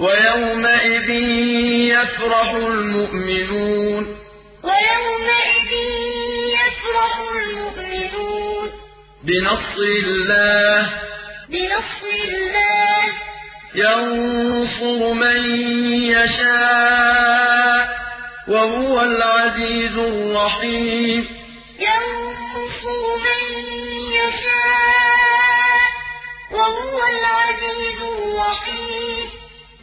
ويومئذ يفرح المؤمنون. ويومئذ يفرح المؤمنون. بنصر الله. بنصر الله. ينصر من يشاء وهو العزيز الرحيم. ينصر من يشاء وهو العزيز الرحيم.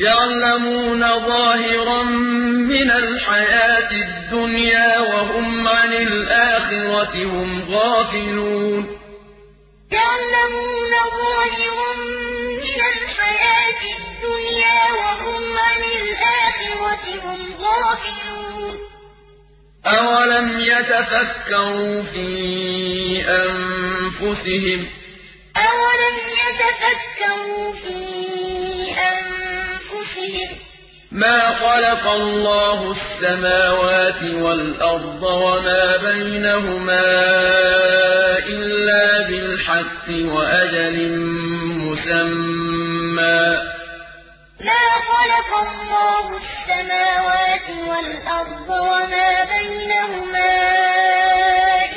يعلمون ظاهرا من الحياة الدنيا وهم عن الآخرة هم غافلون. يعلمون ظاهرا من الحياة الدنيا وهم عن الآخرة هم غافلون. أولم يتفكروا في أنفسهم؟ أولم يتفكروا في أنفسهم ما خلق الله السماوات والأرض وما بينهما إلا بالحق وأجل مسمى. ما خلق الله السماوات والأرض وما بينهما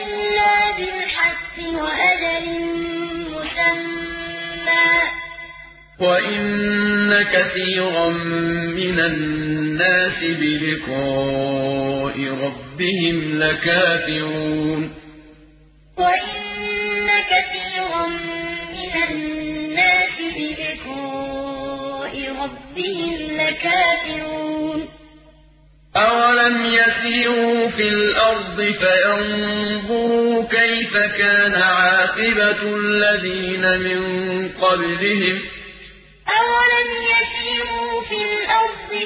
إلا بالحق وأجل مسمى وإن كثيرا من الناس بلقاء ربهم لكافرون وإن كثيرا من الناس بلقاء ربهم لكافرون أولم يسيروا في الأرض فينظروا كيف كان عاقبة الذين من قبلهم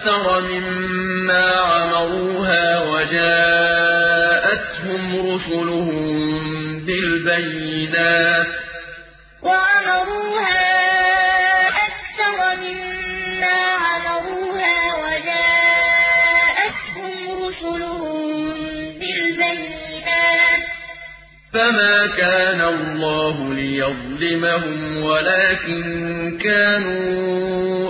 أكثر مما عمروها وجاءتهم رسلهم بالبينات. وعمروها أكثر مما عمروها وجاءتهم رسلهم بالبينات. فما كان الله ليظلمهم ولكن كانوا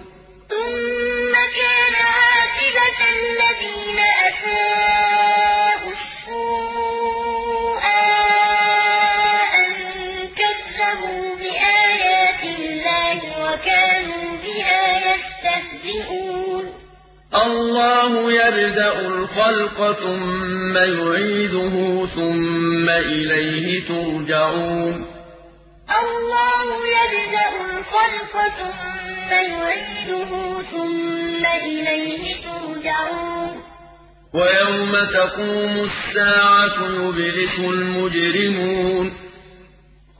كذبوا بآيات الله وكانوا بها يستهزئون الله يبدأ الخلق ثم يعيده ثم إليه ترجعون الله يبدأ الخلق ثم يعيده ثم إليه ترجعون ويوم تقوم الساعة يبلس المجرمون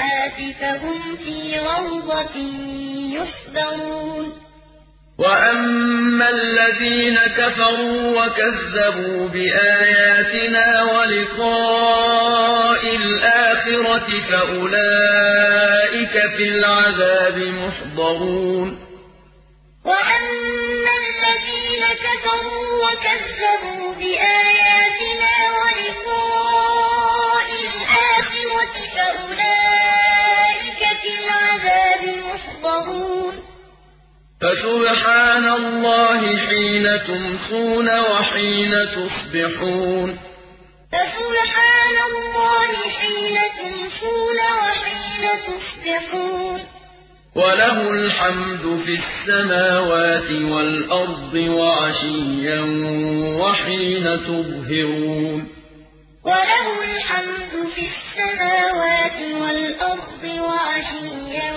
الصالحات فهم في روضة يحبرون وأما الذين كفروا وكذبوا بآياتنا ولقاء الآخرة فأولئك في العذاب محضرون. وأما الذين كفروا وكذبوا بآياتنا ولقاء محضرون فسبحان الله حين تمسون وحين تصبحون فسبحان الله حين تمسون وحين تصبحون وله الحمد في السماوات والأرض وعشيا وحين تظهرون وله الحمد في السماوات والأرض وعشيا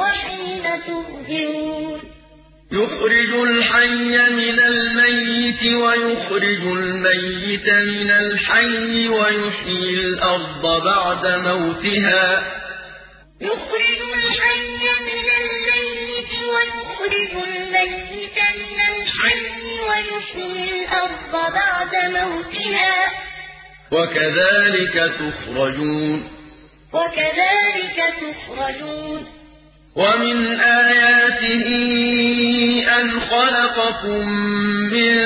وحين تظهرون يخرج الحي من الميت ويخرج الميت من الحي ويحيي الأرض بعد موتها. يخرج الحي من الميت ويخرج الميت من الحي ويحيي الأرض بعد موتها. وكذلك تخرجون. وكذلك تخرجون. ومن آياته أن خلقكم من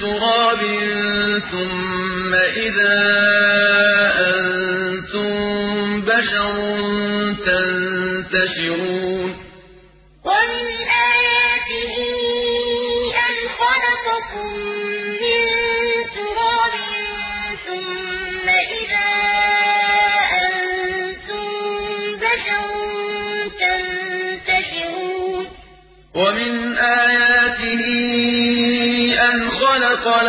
تراب ثم إذا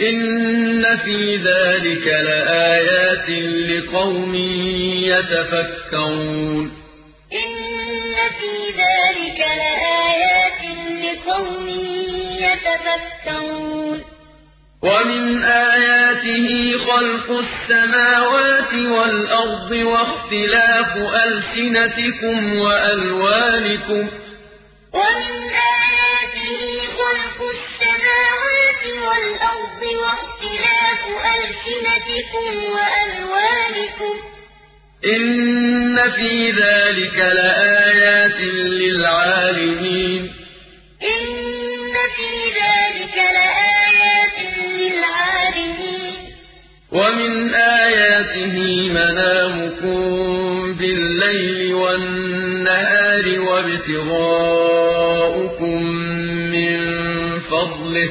إن في ذلك لآيات لقوم يتفكرون. إن في ذلك لآيات لقوم يتفكرون. ومن آياته خلق السماوات والأرض واختلاف ألسنتكم وألوانكم. ومن والأرض واختلاف ألسنتكم وألوانكم إن في ذلك لآيات للعالمين. إن في ذلك لآيات للعالمين. ومن آياته منامكم بالليل والنهار وابتغاؤكم من فضله.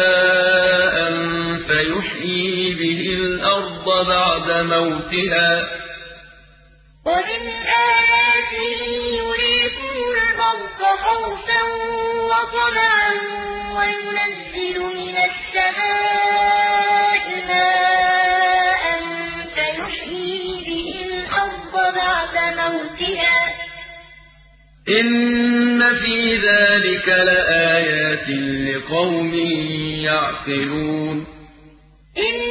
الأرض بعد موتها. ومن آياته يريكم البرق خوفا وطمعا وينزل من السماء ماء فيحيي به الأرض بعد موتها. إن في ذلك لآيات لقوم يعقلون. إن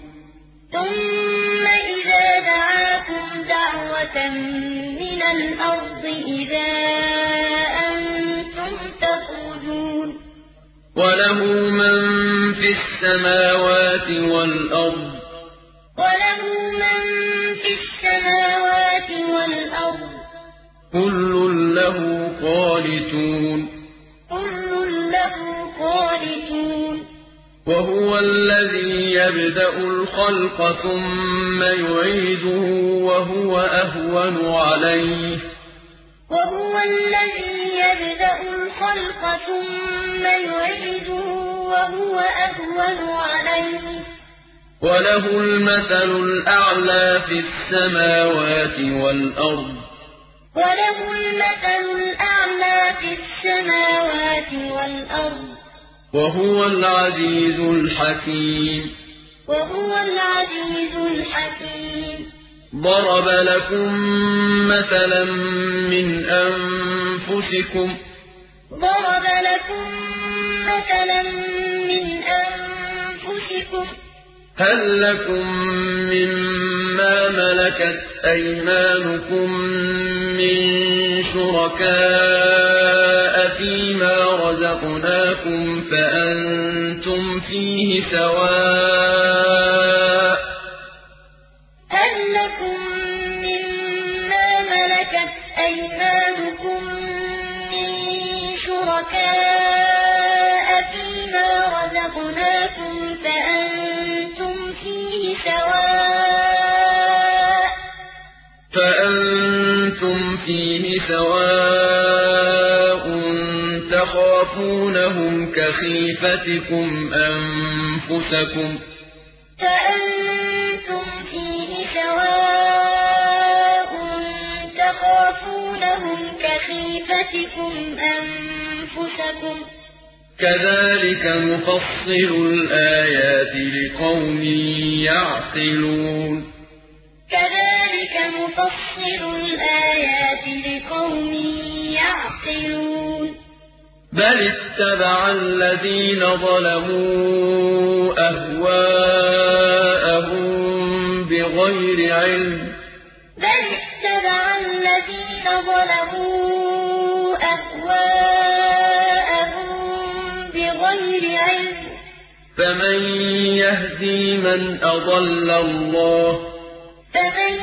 من الأرض إذا أنتم تخرجون. وله من في السماوات والأرض. وله من في السماوات والأرض. كل له قانتون وهو الذي يبدأ الخلق ثم يعيده وهو أهون عليه. وهو الذي يبدأ الخلق ثم يعيده وهو أهون عليه. وله المثل الأعلى في السماوات والأرض. وله المثل الأعلى في السماوات والأرض. وهو العزيز الحكيم. وهو العزيز الحكيم. ضرب لكم مثلا من أنفسكم. ضرب لكم مثلا من أنفسكم. هل لكم مما ملكت أيمانكم من شركاء فيما رزقناكم فأنتم فيه سواء هل لكم مما ملكت أيمانكم من شركاء فيما رزقناكم فأنتم فيه سواء فأنتم فيه سواء تخافونهم كخيفتكم أنفسكم فأنتم فيه سواء تخافونهم كخيفتكم أنفسكم كذلك نفصل الآيات لقوم يعقلون بل اتبع الذين ظلموا أهواءهم بغير علم بل اتبع الذين ظلموا أهواءهم بغير علم فمن يهدي من أضل الله فمن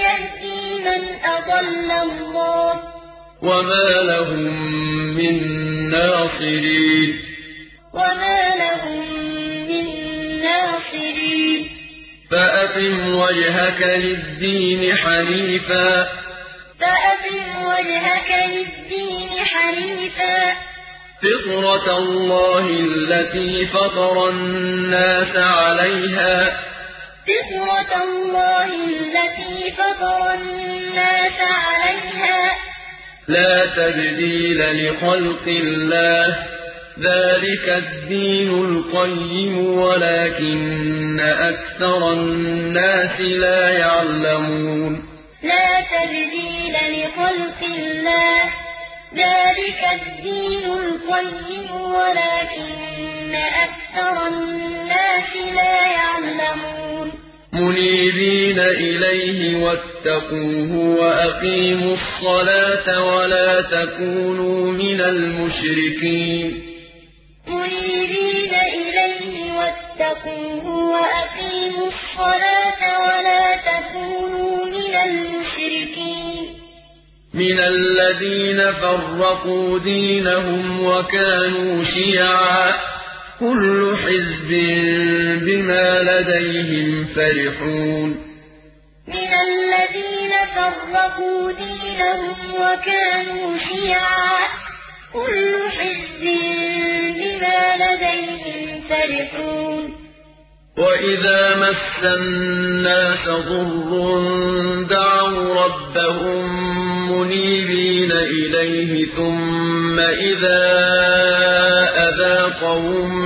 يهدي من أضل الله وما لهم من ناصرين. وما لهم من ناصرين. فأقم وجهك للدين حنيفا. فأقم وجهك للدين حنيفا. فطرة الله التي فطر الناس عليها. فطرة الله التي فطر الناس عليها. لا تبديل لخلق الله. ذلك الدين القيم ولكن أكثر الناس لا يعلمون. لا تبديل لخلق الله. ذلك الدين القيم ولكن أكثر الناس لا يعلمون. منيبين إليه واتقوه وأقيموا الصلاة ولا تكونوا من المشركين. منيبين إليه واتقوه وأقيموا الصلاة ولا تكونوا من المشركين. من الذين فرقوا دينهم وكانوا شيعا. كل حزب بما لديهم فرحون. من الذين فرقوا دينهم وكانوا شيعا كل حزب بما لديهم فرحون. وإذا مس الناس ضر دعوا ربهم منيبين إليه ثم إذا أذاقهم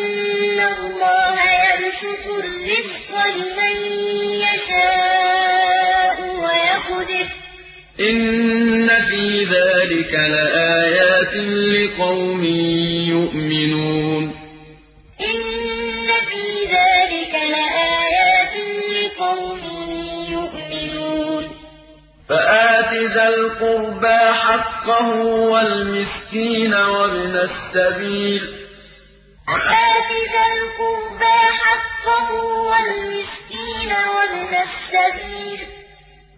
إن في ذلك لآيات لقوم يؤمنون إن في ذلك لآيات لقوم يؤمنون فآت ذا القربى حقه والمسكين وابن السبيل آت ذا القربى حقه والمسكين وابن السبيل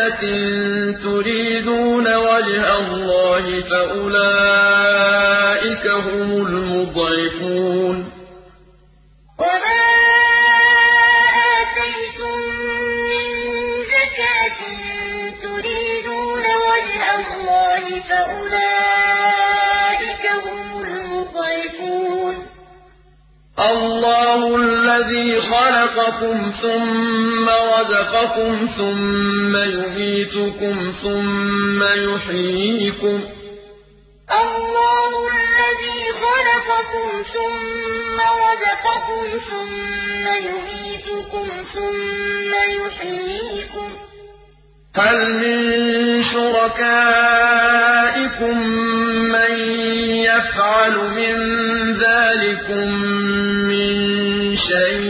زكاة تريدون وجه الله فأولئك هم المضعفون. خلقكم ثم رزقكم ثم يميتكم ثم يحييكم الله الذي خلقكم ثم رزقكم ثم يميتكم ثم يحييكم هل من شركائكم من يفعل من ذلكم من شيء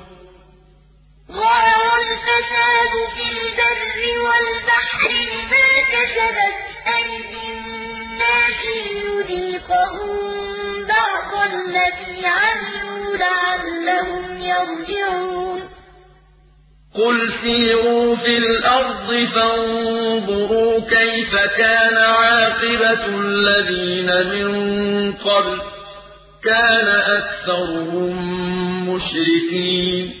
الفساد في البر والبحر بما كسبت أيدي الناس ليذيقهم بعض الذي عملوا لعلهم يرجعون. قل سيروا في الأرض فانظروا كيف كان عاقبة الذين من قبل كان أكثرهم مشركين.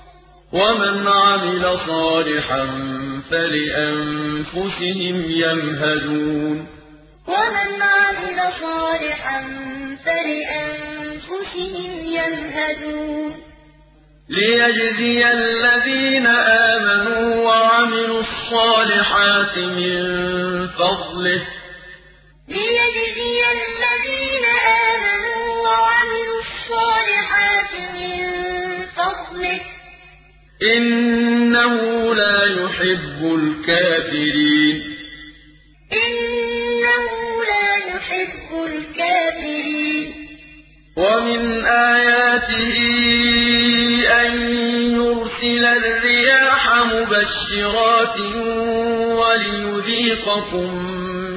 ومن عمل صالحا فلأنفسهم يمهدون. ومن عمل صالحا فلأنفسهم يمهدون. ليجزي الذين آمنوا وعملوا الصالحات من فضله. ليجزي الذين آمنوا وعملوا الصالحات من فضله. إنه لا يحب الكافرين. إنه لا يحب الكافرين. ومن آياته أن يرسل الرياح مبشرات وليذيقكم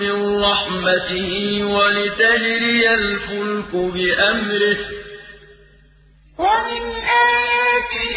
من رحمته ولتجري الفلك بأمره. ومن آياته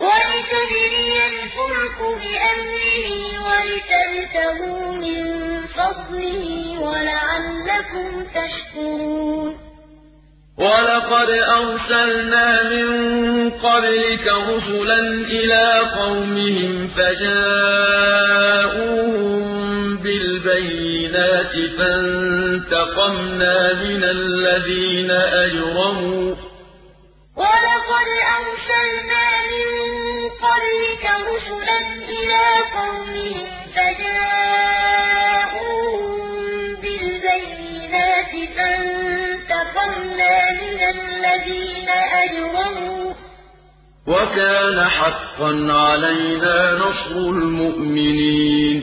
ولتجري الفلك بأمره ولتبتغوا من فضله ولعلكم تشكرون. ولقد أرسلنا من قبلك رسلا إلى قومهم فجاءوهم بالبينات فانتقمنا من الذين أجرموا. ولقد أرسلنا رُسُلًا إِلَىٰ قَوْمِهِمْ فَجَاءُوهُم بِالْبَيِّنَاتِ فَانتَقَمْنَا مِنَ الَّذِينَ أَجْرَمُوا ۖ. وَكَانَ حَقًّا عَلَيْنَا نَصْرُ الْمُؤْمِنِينَ.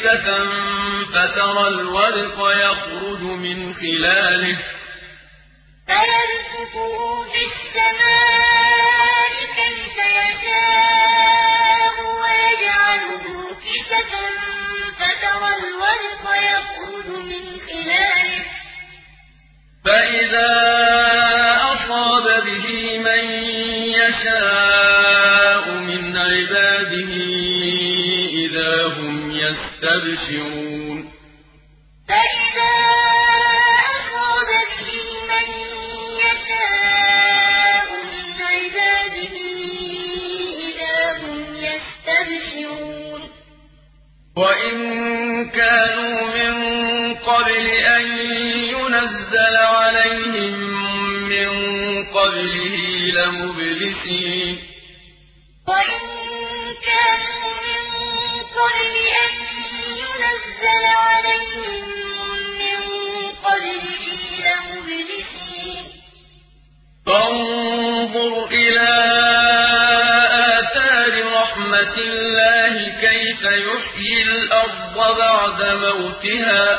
كِسَفًا فَتَرَى الْوَدْقَ يَخْرُجُ مِنْ خِلَالِهِ. يَسْتَبْشِرُونَ فَإِذَا أَصَابَ بِهِ مَن يَشَاءُ مِنْ عِبَادِهِ إِذَا هُمْ يَسْتَبْشِرُونَ. وَإِن كَانُوا مِن قَبْلِ أَن يُنَزَّلَ عَلَيْهِم مِّن قَبْلِهِ لَمُبْلِسِينَ. وَإِن كَانُوا مِن قَبْلِ أَن يُنَزَّلَ عَلَيْهِم مِّن قَبْلِهِ لَمُبْلِسِينَ فَانظُرْ إِلَىٰ آثَارِ رَحْمَتِ اللَّهِ كَيْفَ يُحْيِي الْأَرْضَ بَعْدَ مَوْتِهَا ۚ.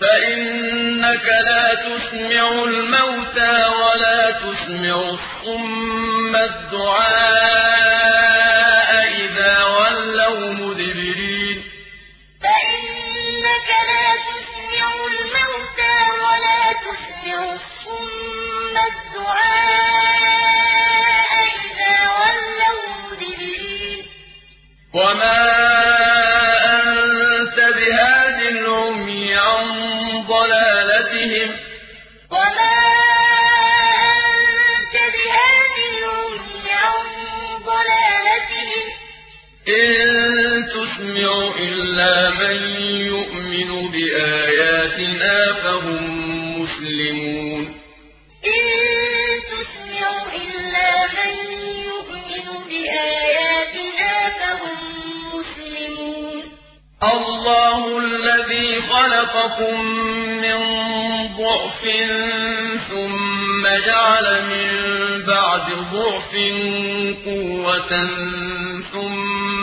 فَإِنَّكَ لَا تُسْمِعُ الْمَوْتَىٰ وَلَا تُسْمِعُ الصُّمَّ الدُّعَاءَ. تُسْمِعُ إِلَّا مَن يُؤْمِنُ بِآيَاتِنَا فَهُم مُّسْلِمُونَ. إِن تُسْمِعُ إِلَّا مَن يُؤْمِنُ بِآيَاتِنَا فَهُم مُّسْلِمُونَ. اللَّهُ الَّذِي خَلَقَكُم مِّن ضَعْفٍ ثُمَّ جَعَلَ مِن بَعْدِ ضَعْفٍ قُوَّةً ثُمَّ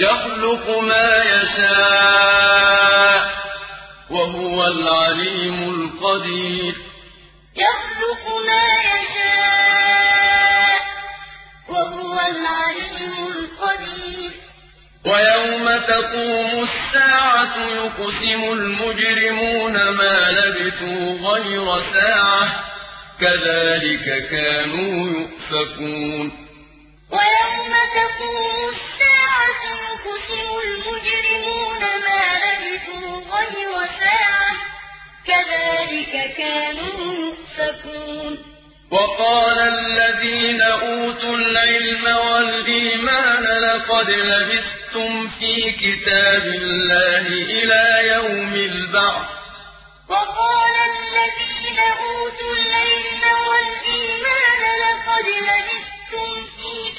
يَخْلُقُ مَا يَشَاءُ ۖ وَهُوَ الْعَلِيمُ الْقَدِيرُ. يَخْلُقُ مَا يَشَاءُ ۖ وَهُوَ الْعَلِيمُ الْقَدِيرُ. ويوم تقوم الساعة يقسم المجرمون ما لبثوا غير ساعة. كذلك كانوا يؤفكون. ويوم تقوم الساعة يقسم المجرمون ما لبثوا غير ساعة. كذلك كانوا يؤفكون. وقال الذين أوتوا العلم والإيمان لقد لبثتم في كتاب الله إلى يوم البعث. وقال الذين أوتوا العلم والإيمان لقد لبثتم في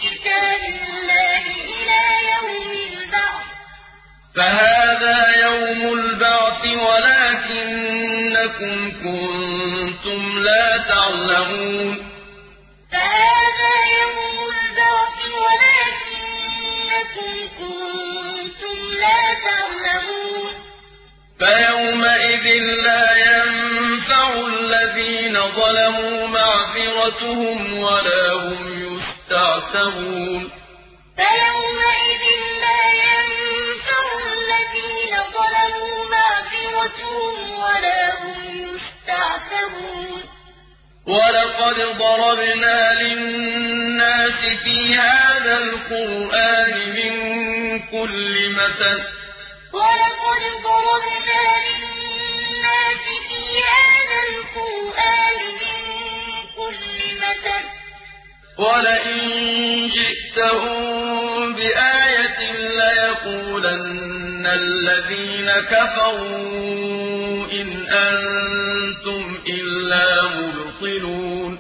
كتاب الله إلى يوم البعث. فهذا يوم البعث ولكنكم كنتم لا تعلمون. فهذا يوم البعث ولكنكم كنتم لا تعلمون. فيومئذ لا ينفع الذين ظلموا معذرتهم ولا هم يستعتبون فيومئذ لا ينفع الذين ظلموا معذرتهم ولا هم يستعتبون. ولقد ضربنا للناس في هذا القرآن من كل مثل. ولقد ضربنا للناس في هذا القرآن من كل مثل. ولئن جئتهم بآية ليقولن الذين كفروا إن أنتم إلا مبطلون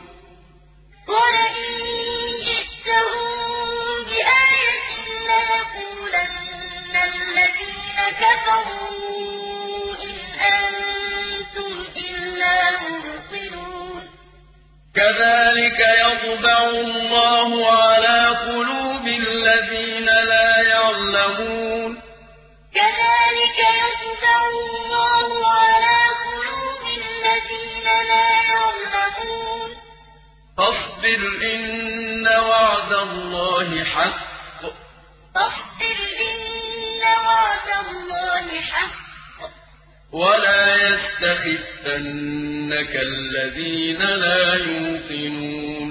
فاصبر إن وعد الله حق. فاصبر إن وعد الله حق. ولا يستخفنك الذين لا يوقنون.